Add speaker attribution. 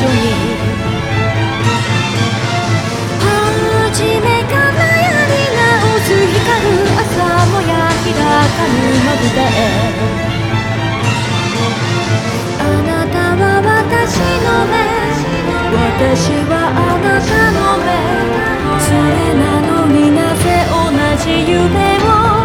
Speaker 1: 緒に初めからやり直す光る朝もや開かぬまぶたへあなたは私の目私はあなたの目それなのになぜ同じ夢を